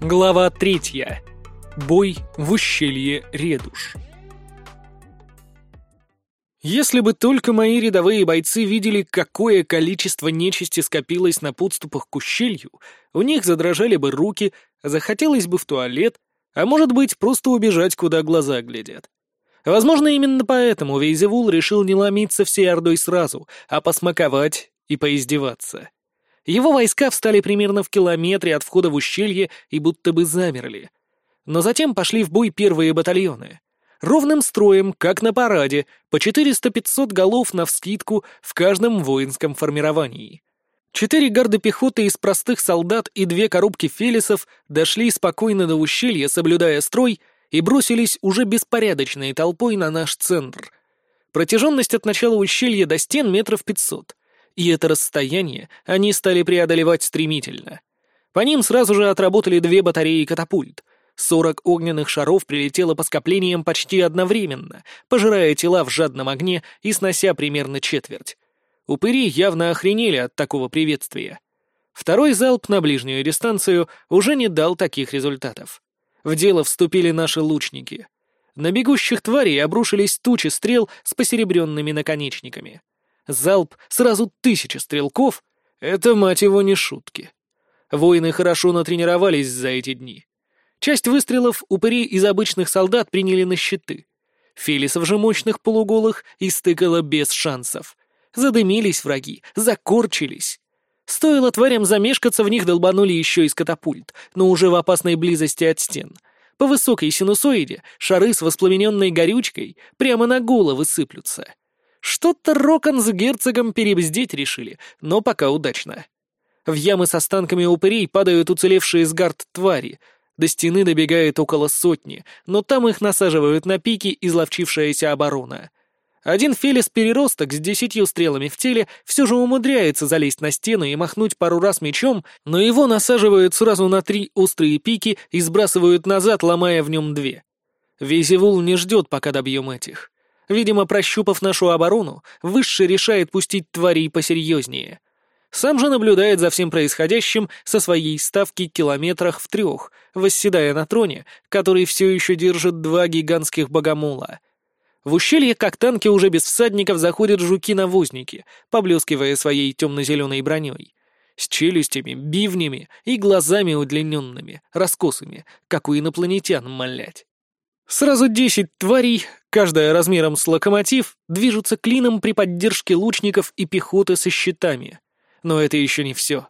Глава третья. Бой в ущелье Редуш. Если бы только мои рядовые бойцы видели, какое количество нечисти скопилось на подступах к ущелью, у них задрожали бы руки, захотелось бы в туалет, а может быть, просто убежать, куда глаза глядят. Возможно, именно поэтому Вейзевул решил не ломиться всей ордой сразу, а посмаковать и поиздеваться. Его войска встали примерно в километре от входа в ущелье и будто бы замерли. Но затем пошли в бой первые батальоны. Ровным строем, как на параде, по 400-500 голов навскидку в каждом воинском формировании. Четыре гарды пехоты из простых солдат и две коробки фелисов дошли спокойно до ущелья, соблюдая строй, и бросились уже беспорядочной толпой на наш центр. Протяженность от начала ущелья до стен метров пятьсот — и это расстояние они стали преодолевать стремительно. По ним сразу же отработали две батареи катапульт. Сорок огненных шаров прилетело по скоплениям почти одновременно, пожирая тела в жадном огне и снося примерно четверть. Упыри явно охренели от такого приветствия. Второй залп на ближнюю дистанцию уже не дал таких результатов. В дело вступили наши лучники. На бегущих тварей обрушились тучи стрел с посеребренными наконечниками. Залп сразу тысячи стрелков — это, мать его, не шутки. Воины хорошо натренировались за эти дни. Часть выстрелов упыри из обычных солдат приняли на щиты. Фелисов же мощных полуголых истыкало без шансов. Задымились враги, закорчились. Стоило тварям замешкаться, в них долбанули еще из катапульт, но уже в опасной близости от стен. По высокой синусоиде шары с воспламененной горючкой прямо на головы сыплются. Что-то Рокон с герцогом перебздеть решили, но пока удачно. В ямы с останками упырей падают уцелевшие из гард твари. До стены добегает около сотни, но там их насаживают на пики изловчившаяся оборона. Один Фелис-переросток с десятью стрелами в теле все же умудряется залезть на стену и махнуть пару раз мечом, но его насаживают сразу на три острые пики и сбрасывают назад, ломая в нем две. Визивул не ждет, пока добьем этих. Видимо, прощупав нашу оборону, Высший решает пустить тварей посерьезнее. Сам же наблюдает за всем происходящим со своей ставки километрах в трех, восседая на троне, который все еще держит два гигантских богомола. В ущелье, как танки уже без всадников, заходят жуки-навозники, поблескивая своей темно-зеленой броней. С челюстями, бивнями и глазами удлиненными, раскосыми, как у инопланетян, молять. Сразу десять тварей, каждая размером с локомотив, движутся клином при поддержке лучников и пехоты со щитами. Но это еще не все.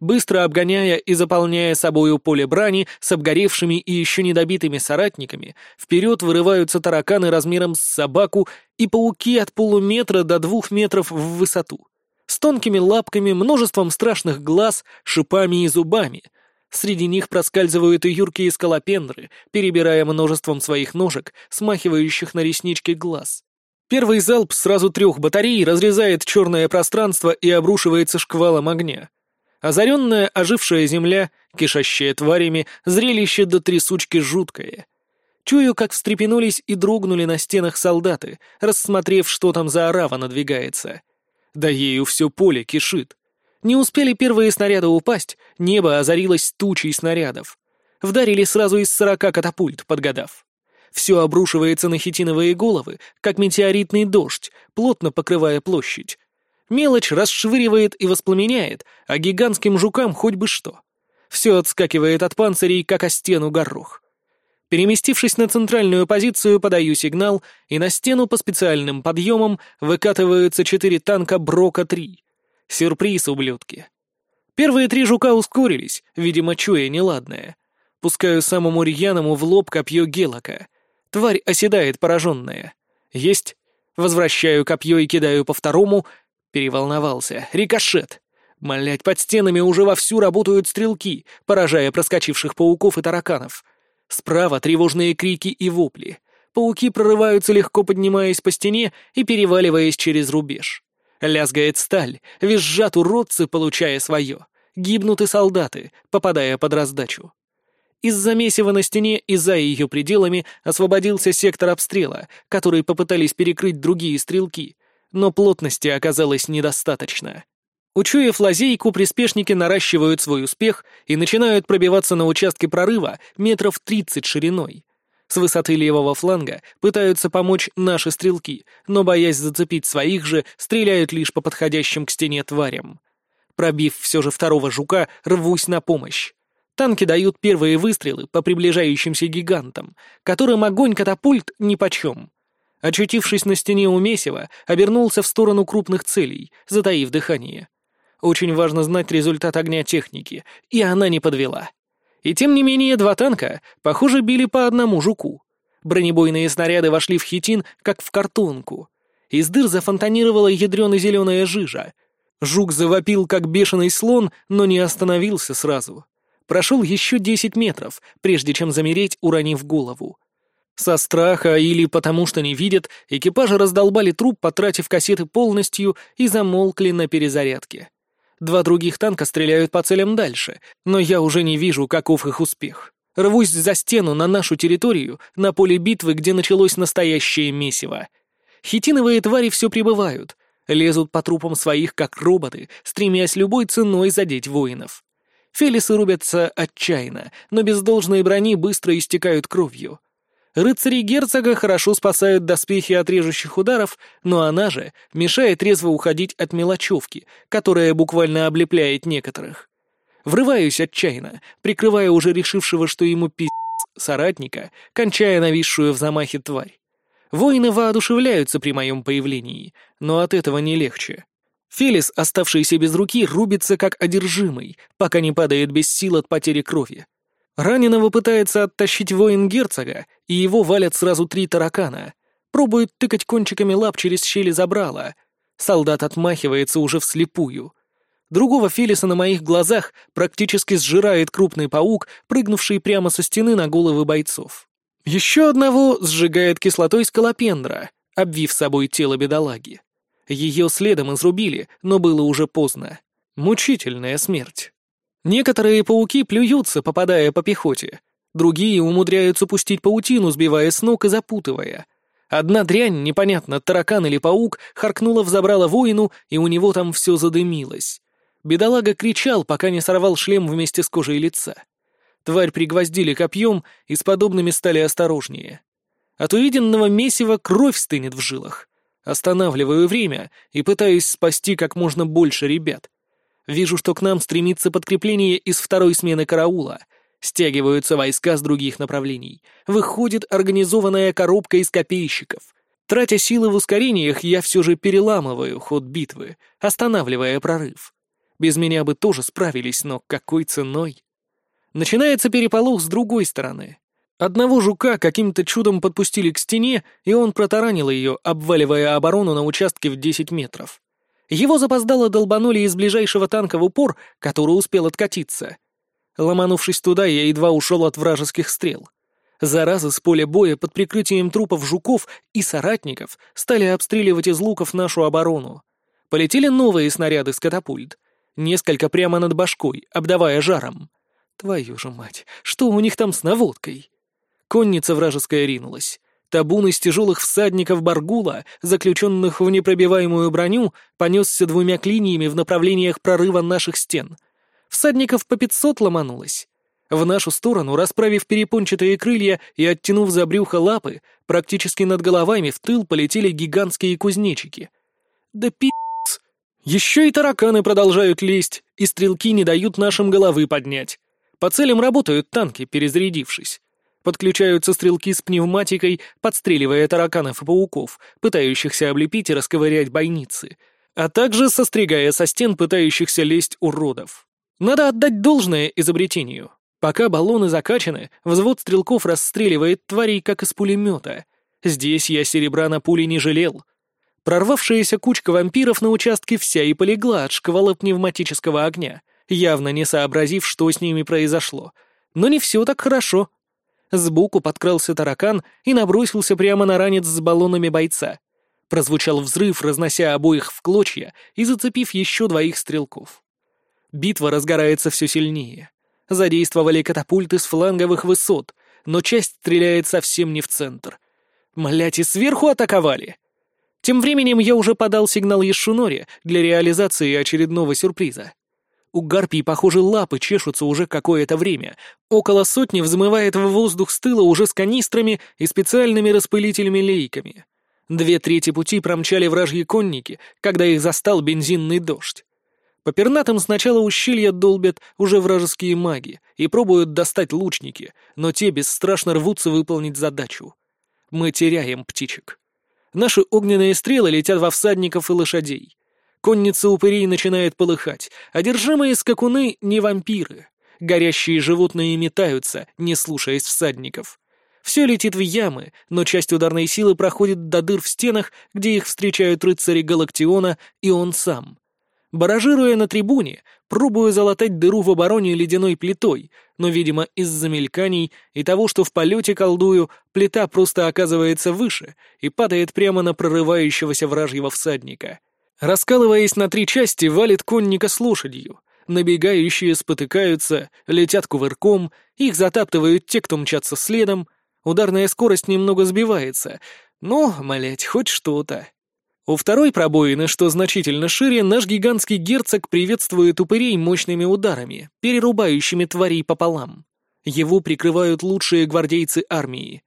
Быстро обгоняя и заполняя собою поле брани с обгоревшими и еще недобитыми соратниками, вперед вырываются тараканы размером с собаку и пауки от полуметра до двух метров в высоту. С тонкими лапками, множеством страшных глаз, шипами и зубами — Среди них проскальзывают и юркие скалопендры, перебирая множеством своих ножек, смахивающих на реснички глаз. Первый залп сразу трех батарей разрезает черное пространство и обрушивается шквалом огня. Озаренная ожившая земля, кишащая тварями, зрелище до трясучки жуткое. Чую, как встрепенулись и дрогнули на стенах солдаты, рассмотрев, что там за орава надвигается. Да ею все поле кишит. Не успели первые снаряды упасть, небо озарилось тучей снарядов. Вдарили сразу из сорока катапульт, подгадав. Все обрушивается на хитиновые головы, как метеоритный дождь, плотно покрывая площадь. Мелочь расшвыривает и воспламеняет, а гигантским жукам хоть бы что. Все отскакивает от панцирей, как о стену горох. Переместившись на центральную позицию, подаю сигнал, и на стену по специальным подъемам выкатываются четыре танка Брока-3. Сюрприз, ублюдки. Первые три жука ускорились, видимо, чуя неладное. Пускаю самому рьяному в лоб копье Гелока. Тварь оседает пораженная. Есть. Возвращаю копье и кидаю по второму. Переволновался. Рикошет. Малять под стенами уже вовсю работают стрелки, поражая проскочивших пауков и тараканов. Справа тревожные крики и вопли. Пауки прорываются легко поднимаясь по стене и переваливаясь через рубеж. Лязгает сталь, визжат уродцы, получая свое. Гибнут и солдаты, попадая под раздачу. Из-за месива на стене и за ее пределами освободился сектор обстрела, который попытались перекрыть другие стрелки, но плотности оказалось недостаточно. Учуяв лазейку, приспешники наращивают свой успех и начинают пробиваться на участке прорыва метров 30 шириной. С высоты левого фланга пытаются помочь наши стрелки, но, боясь зацепить своих же, стреляют лишь по подходящим к стене тварям. Пробив все же второго жука, рвусь на помощь. Танки дают первые выстрелы по приближающимся гигантам, которым огонь катапульт нипочем. Очутившись на стене у месива, обернулся в сторону крупных целей, затаив дыхание. Очень важно знать результат огня техники, и она не подвела. И тем не менее два танка, похоже, били по одному жуку. Бронебойные снаряды вошли в хитин, как в картонку. Из дыр зафонтанировала ядрено-зеленая жижа. Жук завопил, как бешеный слон, но не остановился сразу. Прошел еще десять метров, прежде чем замереть, уронив голову. Со страха или потому что не видят, экипажи раздолбали труп, потратив кассеты полностью, и замолкли на перезарядке. Два других танка стреляют по целям дальше, но я уже не вижу, каков их успех. Рвусь за стену на нашу территорию, на поле битвы, где началось настоящее месиво. Хитиновые твари все прибывают, лезут по трупам своих, как роботы, стремясь любой ценой задеть воинов. Фелисы рубятся отчаянно, но без должной брони быстро истекают кровью. Рыцари герцога хорошо спасают доспехи от режущих ударов, но она же мешает резво уходить от мелочевки, которая буквально облепляет некоторых. Врываюсь отчаянно, прикрывая уже решившего, что ему пи*** соратника, кончая нависшую в замахе тварь. Воины воодушевляются при моем появлении, но от этого не легче. Фелис, оставшийся без руки, рубится как одержимый, пока не падает без сил от потери крови. Раненого пытается оттащить воин герцога, и его валят сразу три таракана. Пробует тыкать кончиками лап через щели забрала. Солдат отмахивается уже вслепую. Другого Фелиса на моих глазах практически сжирает крупный паук, прыгнувший прямо со стены на головы бойцов. Еще одного сжигает кислотой скалопендра, обвив собой тело бедолаги. Ее следом изрубили, но было уже поздно. Мучительная смерть. Некоторые пауки плюются, попадая по пехоте. Другие умудряются пустить паутину, сбивая с ног и запутывая. Одна дрянь, непонятно, таракан или паук, харкнула взобрала воину, и у него там все задымилось. Бедолага кричал, пока не сорвал шлем вместе с кожей лица. Тварь пригвоздили копьем и с подобными стали осторожнее. От увиденного месива кровь стынет в жилах. Останавливаю время и пытаюсь спасти как можно больше ребят. Вижу, что к нам стремится подкрепление из второй смены караула. Стягиваются войска с других направлений. Выходит организованная коробка из копейщиков. Тратя силы в ускорениях, я все же переламываю ход битвы, останавливая прорыв. Без меня бы тоже справились, но какой ценой? Начинается переполох с другой стороны. Одного жука каким-то чудом подпустили к стене, и он протаранил ее, обваливая оборону на участке в 10 метров. Его запоздало долбанули из ближайшего танка в упор, который успел откатиться. Ломанувшись туда, я едва ушел от вражеских стрел. Заразы с поля боя под прикрытием трупов жуков и соратников стали обстреливать из луков нашу оборону. Полетели новые снаряды с катапульт. Несколько прямо над башкой, обдавая жаром. Твою же мать, что у них там с наводкой? Конница вражеская ринулась. Табун из тяжелых всадников Баргула, заключенных в непробиваемую броню, понесся двумя клиниями в направлениях прорыва наших стен. Всадников по пятьсот ломанулось. В нашу сторону, расправив перепончатые крылья и оттянув за брюхо лапы, практически над головами в тыл полетели гигантские кузнечики. Да пи***ц! Еще и тараканы продолжают лезть, и стрелки не дают нашим головы поднять. По целям работают танки, перезарядившись. Подключаются стрелки с пневматикой, подстреливая тараканов и пауков, пытающихся облепить и расковырять бойницы, а также состригая со стен пытающихся лезть уродов. Надо отдать должное изобретению. Пока баллоны закачаны, взвод стрелков расстреливает тварей, как из пулемета. Здесь я серебра на пули не жалел. Прорвавшаяся кучка вампиров на участке вся и полегла от шквала пневматического огня, явно не сообразив, что с ними произошло. Но не все так хорошо. Сбоку подкрался таракан и набросился прямо на ранец с баллонами бойца. Прозвучал взрыв, разнося обоих в клочья и зацепив еще двоих стрелков. Битва разгорается все сильнее. Задействовали катапульты с фланговых высот, но часть стреляет совсем не в центр. Млять, и сверху атаковали! Тем временем я уже подал сигнал Ешуноре для реализации очередного сюрприза. У гарпий, похоже, лапы чешутся уже какое-то время. Около сотни взмывает в воздух с тыла уже с канистрами и специальными распылителями-лейками. Две трети пути промчали вражьи конники, когда их застал бензинный дождь. По пернатым сначала ущелья долбят уже вражеские маги и пробуют достать лучники, но те бесстрашно рвутся выполнить задачу. Мы теряем птичек. Наши огненные стрелы летят во всадников и лошадей. Конница упырей начинает полыхать. Одержимые скакуны — не вампиры. Горящие животные метаются, не слушаясь всадников. Все летит в ямы, но часть ударной силы проходит до дыр в стенах, где их встречают рыцари Галактиона и он сам. Баражируя на трибуне, пробую залатать дыру в обороне ледяной плитой, но, видимо, из-за мельканий и того, что в полете колдую, плита просто оказывается выше и падает прямо на прорывающегося вражьего всадника. Раскалываясь на три части, валит конника с лошадью. Набегающие спотыкаются, летят кувырком, их затаптывают те, кто мчатся следом. Ударная скорость немного сбивается. Но, молять, хоть что-то. У второй пробоины, что значительно шире, наш гигантский герцог приветствует упырей мощными ударами, перерубающими тварей пополам. Его прикрывают лучшие гвардейцы армии.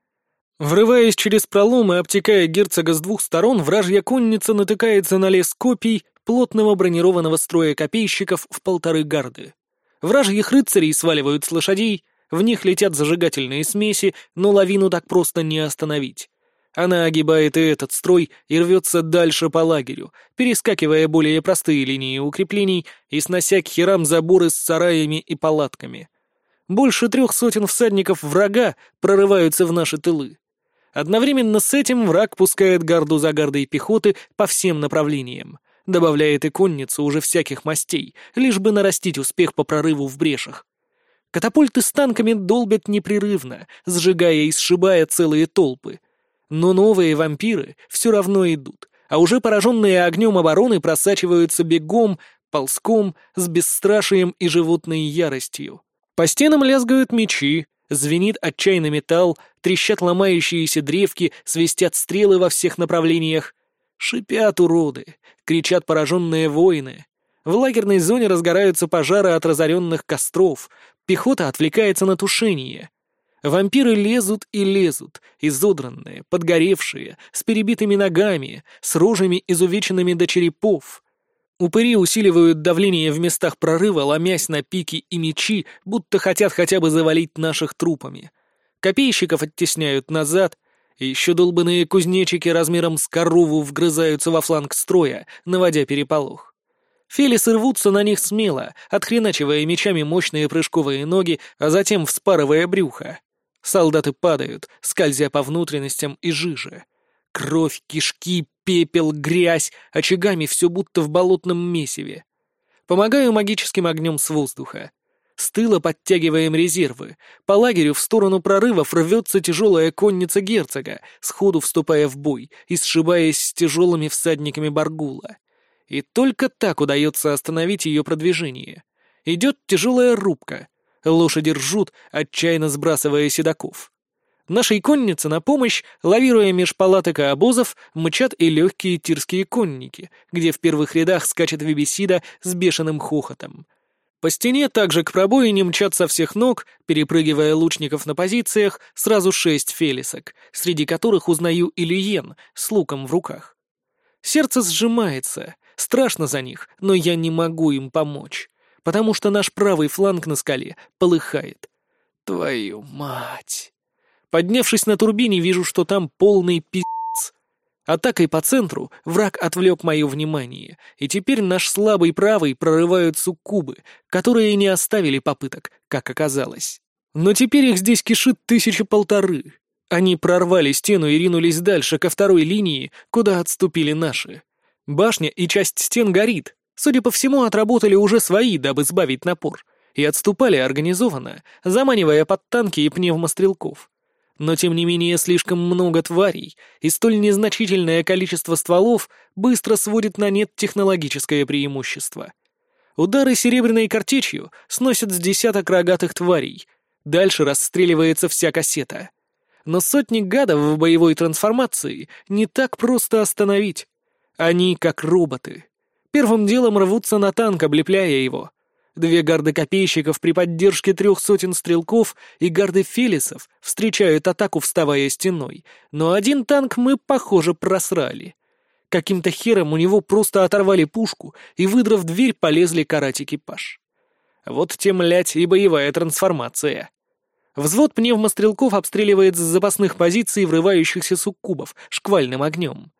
Врываясь через пролом и обтекая герцога с двух сторон, вражья конница натыкается на лес копий плотного бронированного строя копейщиков в полторы гарды. Вражьих рыцарей сваливают с лошадей, в них летят зажигательные смеси, но лавину так просто не остановить. Она огибает и этот строй и рвется дальше по лагерю, перескакивая более простые линии укреплений и снося к херам заборы с сараями и палатками. Больше трех сотен всадников врага прорываются в наши тылы. Одновременно с этим враг пускает гарду за гардой пехоты по всем направлениям, добавляет и конницу уже всяких мастей, лишь бы нарастить успех по прорыву в брешах. Катапульты с танками долбят непрерывно, сжигая и сшибая целые толпы. Но новые вампиры все равно идут, а уже пораженные огнем обороны просачиваются бегом, ползком, с бесстрашием и животной яростью. По стенам лязгают мечи, Звенит отчаянный металл, трещат ломающиеся древки, свистят стрелы во всех направлениях. Шипят уроды, кричат пораженные воины. В лагерной зоне разгораются пожары от разоренных костров, пехота отвлекается на тушение. Вампиры лезут и лезут, изодранные, подгоревшие, с перебитыми ногами, с рожами изувеченными до черепов. Упыри усиливают давление в местах прорыва, ломясь на пики и мечи, будто хотят хотя бы завалить наших трупами. Копейщиков оттесняют назад, и еще долбанные кузнечики размером с корову вгрызаются во фланг строя, наводя переполох. Фелисы рвутся на них смело, отхреначивая мечами мощные прыжковые ноги, а затем вспарывая брюхо. Солдаты падают, скользя по внутренностям и жиже. Кровь, кишки, пепел, грязь, очагами все будто в болотном месиве. Помогаю магическим огнем с воздуха. С тыла подтягиваем резервы. По лагерю в сторону прорывов рвется тяжелая конница герцога, сходу вступая в бой и сшибаясь с тяжелыми всадниками Баргула. И только так удается остановить ее продвижение. Идет тяжелая рубка. Лошади ржут, отчаянно сбрасывая седаков. Нашей коннице на помощь, лавируя меж палаток и обозов, мчат и легкие тирские конники, где в первых рядах скачет Вибисида с бешеным хохотом. По стене также к пробоине мчат со всех ног, перепрыгивая лучников на позициях, сразу шесть фелисок, среди которых узнаю Ильен с луком в руках. Сердце сжимается, страшно за них, но я не могу им помочь, потому что наш правый фланг на скале полыхает. Твою мать! Поднявшись на турбине, вижу, что там полный пи***ц. Атакой по центру враг отвлек мое внимание, и теперь наш слабый правый прорывают суккубы, которые не оставили попыток, как оказалось. Но теперь их здесь кишит тысячи полторы. Они прорвали стену и ринулись дальше, ко второй линии, куда отступили наши. Башня и часть стен горит. Судя по всему, отработали уже свои, дабы сбавить напор. И отступали организованно, заманивая под танки и пневмострелков но тем не менее слишком много тварей, и столь незначительное количество стволов быстро сводит на нет технологическое преимущество. Удары серебряной картечью сносят с десяток рогатых тварей, дальше расстреливается вся кассета. Но сотни гадов в боевой трансформации не так просто остановить. Они как роботы. Первым делом рвутся на танк, облепляя его. Две гарды копейщиков при поддержке трех сотен стрелков и гарды фелисов встречают атаку, вставая стеной, но один танк мы, похоже, просрали. Каким-то хером у него просто оторвали пушку и, выдрав дверь, полезли карать экипаж. Вот тем лять и боевая трансформация. Взвод пневмострелков обстреливает с запасных позиций врывающихся суккубов шквальным огнем.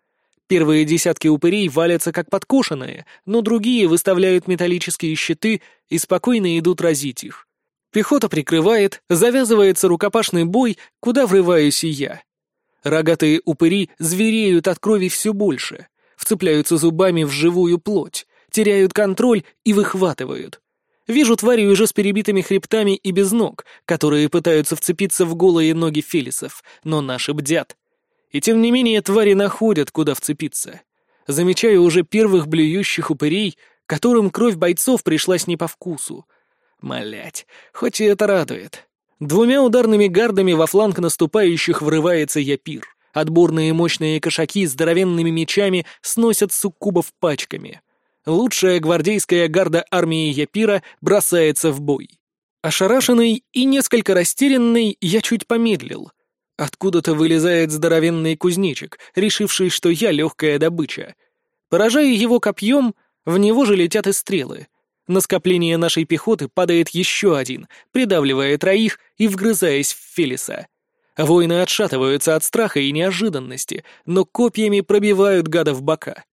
Первые десятки упырей валятся как подкошенные, но другие выставляют металлические щиты и спокойно идут разить их. Пехота прикрывает, завязывается рукопашный бой, куда врываюсь и я. Рогатые упыри звереют от крови все больше, вцепляются зубами в живую плоть, теряют контроль и выхватывают. Вижу твари уже с перебитыми хребтами и без ног, которые пытаются вцепиться в голые ноги фелисов, но наши бдят. И тем не менее твари находят, куда вцепиться. Замечаю уже первых блюющих упырей, которым кровь бойцов пришлась не по вкусу. Малять, хоть и это радует. Двумя ударными гардами во фланг наступающих врывается Япир. Отборные мощные кошаки с здоровенными мечами сносят суккубов пачками. Лучшая гвардейская гарда армии Япира бросается в бой. Ошарашенный и несколько растерянный, я чуть помедлил — Откуда-то вылезает здоровенный кузнечик, решивший, что я легкая добыча. Поражая его копьем, в него же летят и стрелы. На скопление нашей пехоты падает еще один, придавливая троих и вгрызаясь в Фелиса. Воины отшатываются от страха и неожиданности, но копьями пробивают гада в бока.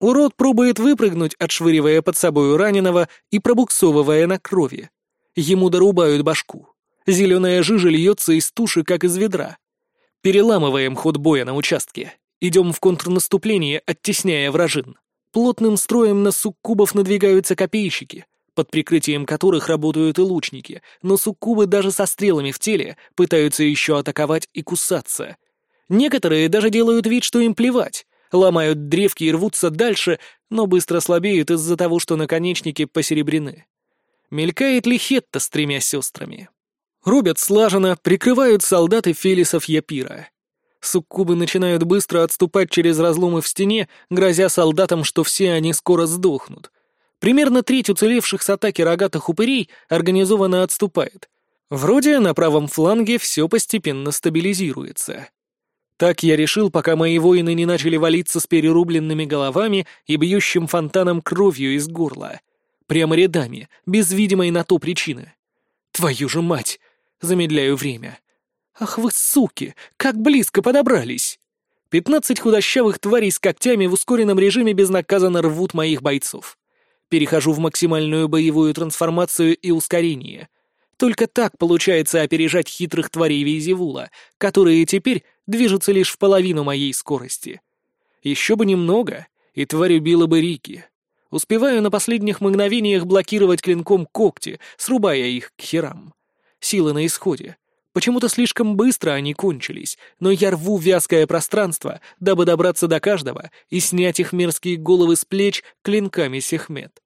Урод пробует выпрыгнуть, отшвыривая под собою раненого и пробуксовывая на крови. Ему дорубают башку. Зеленая жижа льется из туши, как из ведра. Переламываем ход боя на участке. Идем в контрнаступление, оттесняя вражин. Плотным строем на суккубов надвигаются копейщики, под прикрытием которых работают и лучники, но суккубы даже со стрелами в теле пытаются еще атаковать и кусаться. Некоторые даже делают вид, что им плевать, ломают древки и рвутся дальше, но быстро слабеют из-за того, что наконечники посеребрены. Мелькает Лихетта с тремя сестрами. Рубят слаженно, прикрывают солдаты Фелисов Япира. Суккубы начинают быстро отступать через разломы в стене, грозя солдатам, что все они скоро сдохнут. Примерно треть уцелевших с атаки рогатых упырей организованно отступает. Вроде на правом фланге все постепенно стабилизируется. Так я решил, пока мои воины не начали валиться с перерубленными головами и бьющим фонтаном кровью из горла. Прямо рядами, без видимой на то причины. Твою же мать! Замедляю время. Ах вы суки, как близко подобрались! Пятнадцать худощавых тварей с когтями в ускоренном режиме безнаказанно рвут моих бойцов. Перехожу в максимальную боевую трансформацию и ускорение. Только так получается опережать хитрых тварей Вейзевула, которые теперь движутся лишь в половину моей скорости. Еще бы немного, и тварь убила бы Рики. Успеваю на последних мгновениях блокировать клинком когти, срубая их к херам. Силы на исходе. Почему-то слишком быстро они кончились, но я рву вязкое пространство, дабы добраться до каждого и снять их мерзкие головы с плеч клинками Сехмет.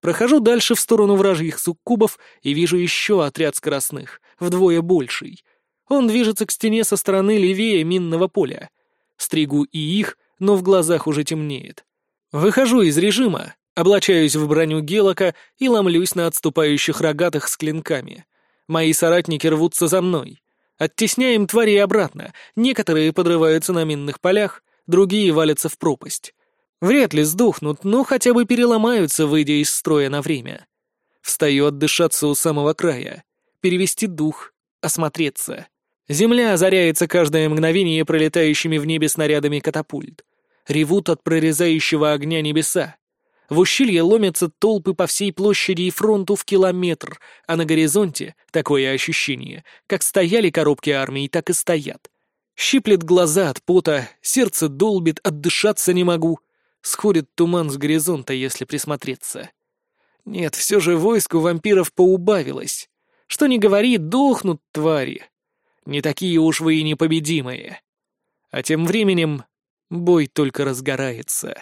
Прохожу дальше в сторону вражьих суккубов и вижу еще отряд скоростных, вдвое больший. Он движется к стене со стороны левее минного поля. Стригу и их, но в глазах уже темнеет. Выхожу из режима, облачаюсь в броню Гелока и ломлюсь на отступающих рогатых с клинками — Мои соратники рвутся за мной. Оттесняем твари обратно. Некоторые подрываются на минных полях, другие валятся в пропасть. Вряд ли сдохнут, но хотя бы переломаются, выйдя из строя на время. Встаю отдышаться у самого края, перевести дух, осмотреться. Земля озаряется каждое мгновение пролетающими в небе снарядами катапульт. Ревут от прорезающего огня небеса. В ущелье ломятся толпы по всей площади и фронту в километр, а на горизонте такое ощущение, как стояли коробки армии, так и стоят. Щиплет глаза от пота, сердце долбит, отдышаться не могу. Сходит туман с горизонта, если присмотреться. Нет, все же войску вампиров поубавилось. Что ни говори, дохнут твари. Не такие уж вы и непобедимые. А тем временем бой только разгорается.